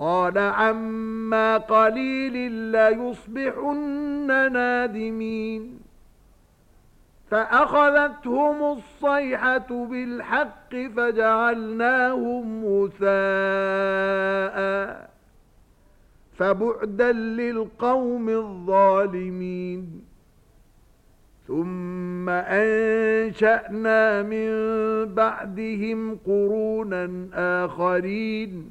قال عما قليل لا يصبحن نادمين فأخذتهم الصيحة بالحق فجعلناهم مثاء فبعدا للقوم الظالمين ثُمَّ أَنشَأْنَا مِن بَعْدِهِمْ قُرُونًا آخَرِينَ